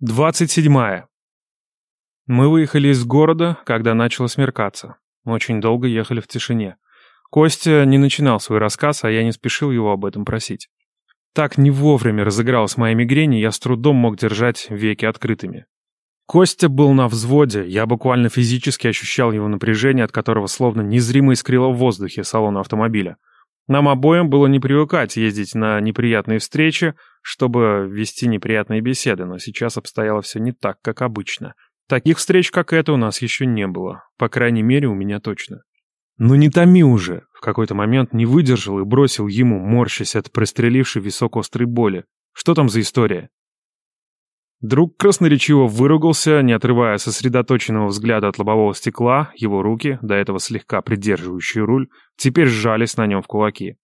Двадцать седьмая. Мы выехали из города, когда начало смеркаться. Очень долго ехали в тишине. Костя не начинал свой рассказ, а я не спешил его об этом просить. Так не вовремя разыгралась моя мигрень, и я с трудом мог держать веки открытыми. Костя был на взводе, я буквально физически ощущал его напряжение, от которого словно незримо искрило в воздухе салона автомобиля. Нам обоим было не привыкать ездить на неприятные встречи, чтобы вести неприятные беседы, но сейчас обстояло все не так, как обычно. Таких встреч, как эта, у нас еще не было. По крайней мере, у меня точно. «Ну не томи уже!» В какой-то момент не выдержал и бросил ему, морщась от прострелившей висок острой боли. «Что там за история?» Друг красноречиво выругался, не отрывая сосредоточенного взгляда от лобового стекла, его руки, до этого слегка придерживающие руль, теперь сжались на нем в кулаки.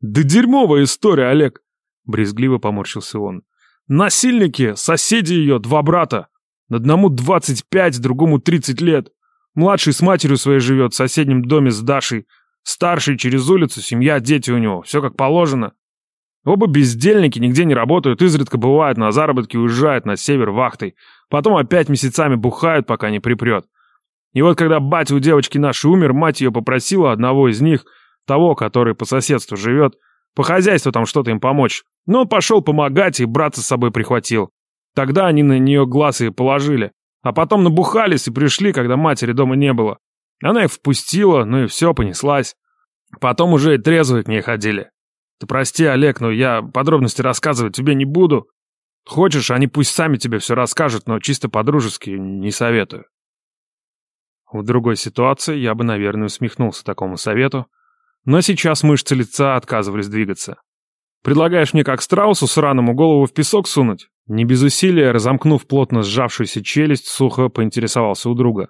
«Да дерьмовая история, Олег!» — брезгливо поморщился он. «Насильники, соседи ее, два брата. Одному двадцать пять, другому тридцать лет. Младший с матерью своей живет в соседнем доме с Дашей. Старший через улицу, семья, дети у него. Все как положено. Оба бездельники, нигде не работают, изредка бывают на заработки, уезжают на север вахтой. Потом опять месяцами бухают, пока не припрет. И вот когда батя у девочки нашей умер, мать ее попросила одного из них, того, который по соседству живет, по хозяйству там что-то им помочь. Но он пошел помогать и брата с собой прихватил. Тогда они на нее глаз и положили. А потом набухались и пришли, когда матери дома не было. Она их впустила, ну и все, понеслась. Потом уже и трезвые к ней ходили. Ты прости, Олег, но я подробности рассказывать тебе не буду. Хочешь, они пусть сами тебе все расскажут, но чисто по-дружески не советую. В другой ситуации я бы, наверное, усмехнулся такому совету, но сейчас мышцы лица отказывались двигаться. Предлагаешь мне как страусу сраному голову в песок сунуть? Не без усилия, разомкнув плотно сжавшуюся челюсть, сухо поинтересовался у друга.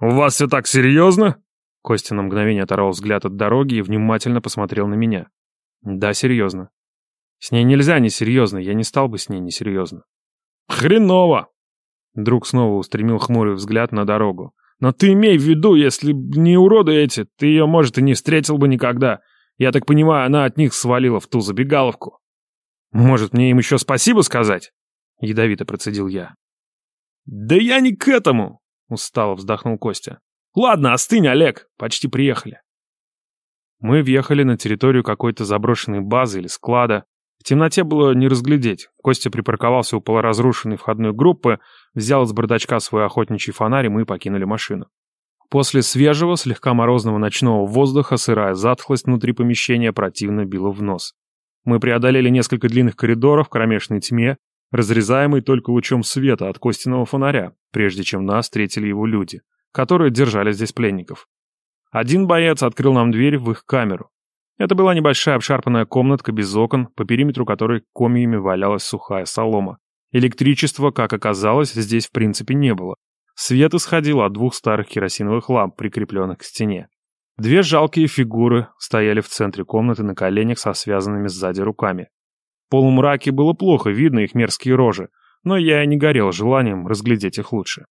«У вас все так серьезно?» Костя на мгновение оторвал взгляд от дороги и внимательно посмотрел на меня. Да, серьезно. С ней нельзя несерьезно, я не стал бы с ней несерьезно. Хреново! Друг снова устремил хмурый взгляд на дорогу. Но ты имей в виду, если б не уроды эти, ты ее, может, и не встретил бы никогда. Я так понимаю, она от них свалила в ту забегаловку. Может, мне им еще спасибо сказать? Ядовито процедил я. Да я не к этому, устало вздохнул Костя. Ладно, остынь, Олег, почти приехали. Мы въехали на территорию какой-то заброшенной базы или склада. В темноте было не разглядеть. Костя припарковался у полуразрушенной входной группы, взял из бардачка свой охотничий фонарь, и мы покинули машину. После свежего, слегка морозного ночного воздуха сырая затхлость внутри помещения противно била в нос. Мы преодолели несколько длинных коридоров в кромешной тьме, разрезаемый только лучом света от Костиного фонаря, прежде чем нас встретили его люди, которые держали здесь пленников. Один боец открыл нам дверь в их камеру. Это была небольшая обшарпанная комнатка без окон, по периметру которой комьями валялась сухая солома. Электричества, как оказалось, здесь в принципе не было. Свет исходил от двух старых керосиновых ламп, прикрепленных к стене. Две жалкие фигуры стояли в центре комнаты на коленях со связанными сзади руками. В полумраке было плохо видно их мерзкие рожи, но я и не горел желанием разглядеть их лучше.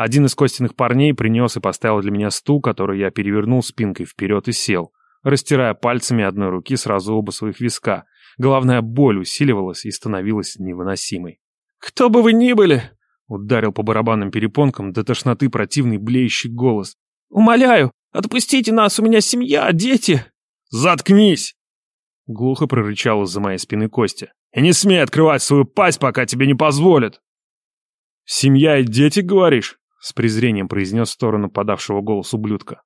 Один из Костиных парней принес и поставил для меня стул, который я перевернул спинкой вперед и сел, растирая пальцами одной руки сразу оба своих виска. Головная боль усиливалась и становилась невыносимой. «Кто бы вы ни были!» — ударил по барабанным перепонкам до тошноты противный блеющий голос. «Умоляю, отпустите нас, у меня семья, дети!» «Заткнись!» — глухо прорычал из-за моей спины Костя. «И не смей открывать свою пасть, пока тебе не позволят!» «Семья и дети, говоришь?» С презрением произнес в сторону подавшего голос ублюдка.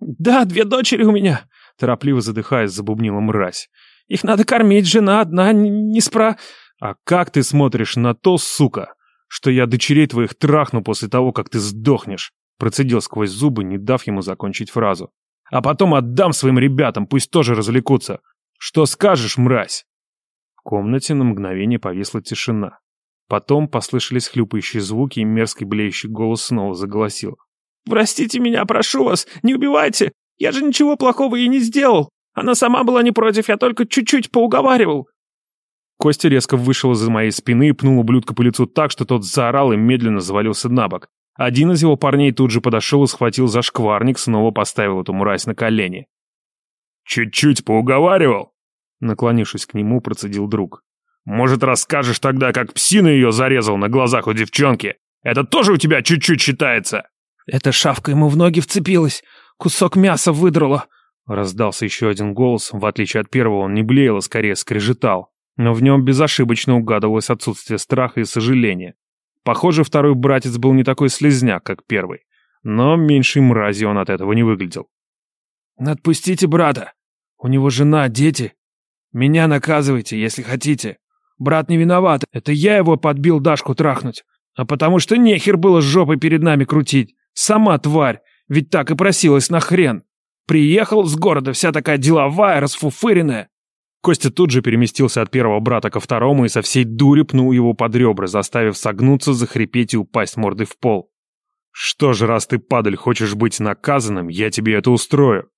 «Да, две дочери у меня!» Торопливо задыхаясь, забубнила мразь. «Их надо кормить, жена одна, не спра...» «А как ты смотришь на то, сука, что я дочерей твоих трахну после того, как ты сдохнешь?» Процедил сквозь зубы, не дав ему закончить фразу. «А потом отдам своим ребятам, пусть тоже развлекутся. Что скажешь, мразь?» В комнате на мгновение повисла тишина. Потом послышались хлюпающие звуки, и мерзкий блеющий голос снова заголосил. «Простите меня, прошу вас, не убивайте! Я же ничего плохого ей не сделал! Она сама была не против, я только чуть-чуть поуговаривал!» Костя резко вышел из-за моей спины и пнул ублюдка по лицу так, что тот заорал и медленно завалился на бок. Один из его парней тут же подошел и схватил за шкварник, снова поставил эту мразь на колени. «Чуть-чуть поуговаривал?» Наклонившись к нему, процедил друг. Может, расскажешь тогда, как псина ее зарезал на глазах у девчонки? Это тоже у тебя чуть-чуть считается?» «Эта шавка ему в ноги вцепилась, кусок мяса выдрала!» Раздался еще один голос, в отличие от первого он не блеял, а скорее скрежетал. Но в нем безошибочно угадывалось отсутствие страха и сожаления. Похоже, второй братец был не такой слезняк, как первый. Но меньшей мрази он от этого не выглядел. «Отпустите брата! У него жена, дети. Меня наказывайте, если хотите. Брат не виноват, это я его подбил Дашку трахнуть. А потому что нехер было жопой перед нами крутить. Сама тварь, ведь так и просилась на хрен. Приехал с города вся такая деловая, расфуфыренная. Костя тут же переместился от первого брата ко второму и со всей дури пнул его под ребра, заставив согнуться, захрипеть и упасть мордой в пол. «Что ж, раз ты, падаль, хочешь быть наказанным, я тебе это устрою!»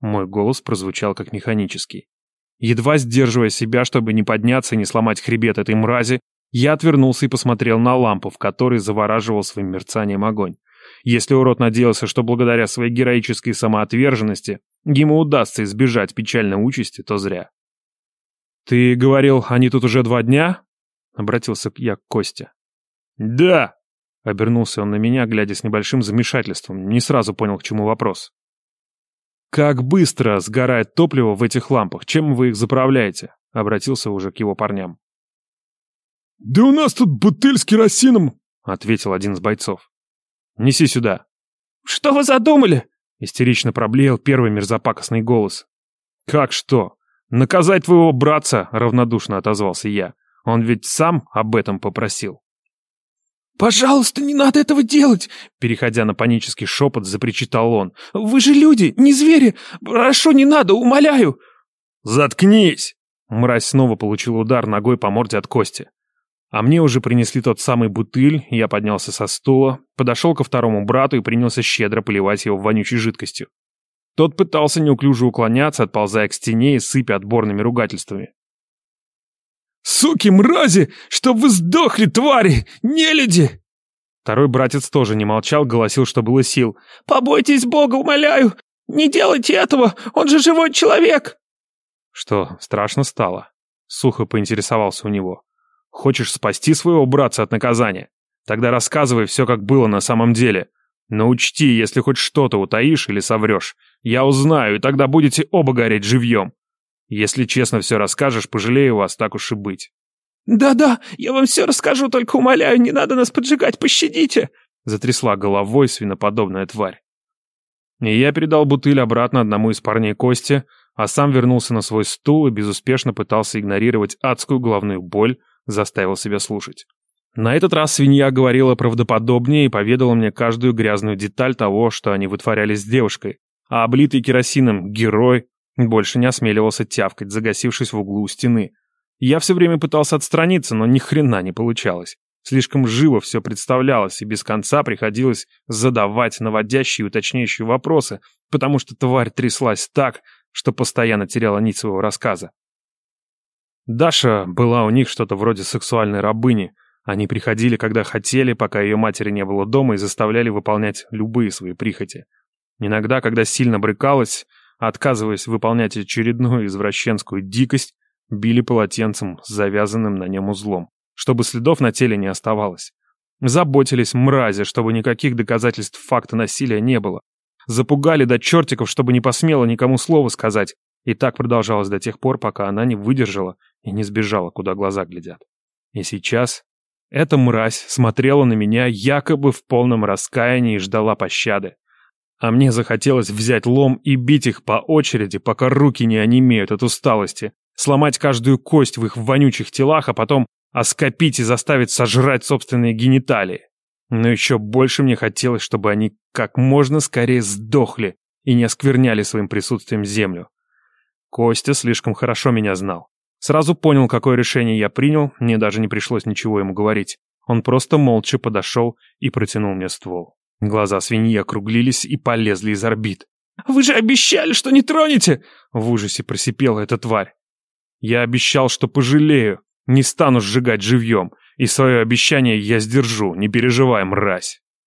Мой голос прозвучал как механический. Едва сдерживая себя, чтобы не подняться и не сломать хребет этой мрази, я отвернулся и посмотрел на лампу, в которой завораживал своим мерцанием огонь. Если урод надеялся, что благодаря своей героической самоотверженности ему удастся избежать печальной участи, то зря. «Ты говорил, они тут уже два дня?» — обратился я к Косте. «Да!» — обернулся он на меня, глядя с небольшим замешательством, не сразу понял, к чему вопрос. «Как быстро сгорает топливо в этих лампах? Чем вы их заправляете?» — обратился уже к его парням. «Да у нас тут бутыль с керосином», — ответил один из бойцов. «Неси сюда». «Что вы задумали?» — истерично проблеял первый мерзопакостный голос. «Как что? Наказать твоего братца?» — равнодушно отозвался я. «Он ведь сам об этом попросил». «Пожалуйста, не надо этого делать!» Переходя на панический шепот, запричитал он. «Вы же люди, не звери! Прошу, не надо, умоляю!» «Заткнись!» Мразь снова получил удар ногой по морде от кости. А мне уже принесли тот самый бутыль, я поднялся со стула, подошел ко второму брату и принялся щедро поливать его вонючей жидкостью. Тот пытался неуклюже уклоняться, отползая к стене и сыпя отборными ругательствами. «Суки, мрази! Чтоб вы сдохли, твари! Нелюди!» Второй братец тоже не молчал, голосил, что было сил. «Побойтесь Бога, умоляю! Не делайте этого! Он же живой человек!» Что, страшно стало? Сухо поинтересовался у него. Хочешь спасти своего братца от наказания? Тогда рассказывай все, как было на самом деле. Но учти, если хоть что-то утаишь или соврешь, я узнаю, и тогда будете оба гореть живьем. Если честно все расскажешь, пожалею вас, так уж и быть». «Да-да, я вам все расскажу, только умоляю, не надо нас поджигать, пощадите!» Затрясла головой свиноподобная тварь. И я передал бутыль обратно одному из парней Кости, а сам вернулся на свой стул и безуспешно пытался игнорировать адскую головную боль, заставил себя слушать. На этот раз свинья говорила правдоподобнее и поведала мне каждую грязную деталь того, что они вытворяли с девушкой, а облитый керосином герой больше не осмеливался тявкать, загасившись в углу у стены. Я все время пытался отстраниться, но ни хрена не получалось. Слишком живо все представлялось, и без конца приходилось задавать наводящие и уточняющие вопросы, потому что тварь тряслась так, что постоянно теряла нить своего рассказа. Даша была у них что-то вроде сексуальной рабыни. Они приходили, когда хотели, пока ее матери не было дома, и заставляли выполнять любые свои прихоти. Иногда, когда сильно брыкалась, отказываясь выполнять очередную извращенскую дикость, били полотенцем с завязанным на нем узлом, чтобы следов на теле не оставалось. Заботились мрази, чтобы никаких доказательств факта насилия не было. Запугали до чертиков, чтобы не посмела никому слова сказать. И так продолжалось до тех пор, пока она не выдержала и не сбежала, куда глаза глядят. И сейчас эта мразь смотрела на меня якобы в полном раскаянии и ждала пощады. А мне захотелось взять лом и бить их по очереди, пока руки не онемеют от усталости, сломать каждую кость в их вонючих телах, а потом оскопить и заставить сожрать собственные гениталии. Но еще больше мне хотелось, чтобы они как можно скорее сдохли и не оскверняли своим присутствием землю. Костя слишком хорошо меня знал. Сразу понял, какое решение я принял, мне даже не пришлось ничего ему говорить. Он просто молча подошел и протянул мне ствол. Глаза свиньи округлились и полезли из орбит. «Вы же обещали, что не тронете!» В ужасе просипела эта тварь. «Я обещал, что пожалею, не стану сжигать живьем, и свое обещание я сдержу, не переживай, мразь!»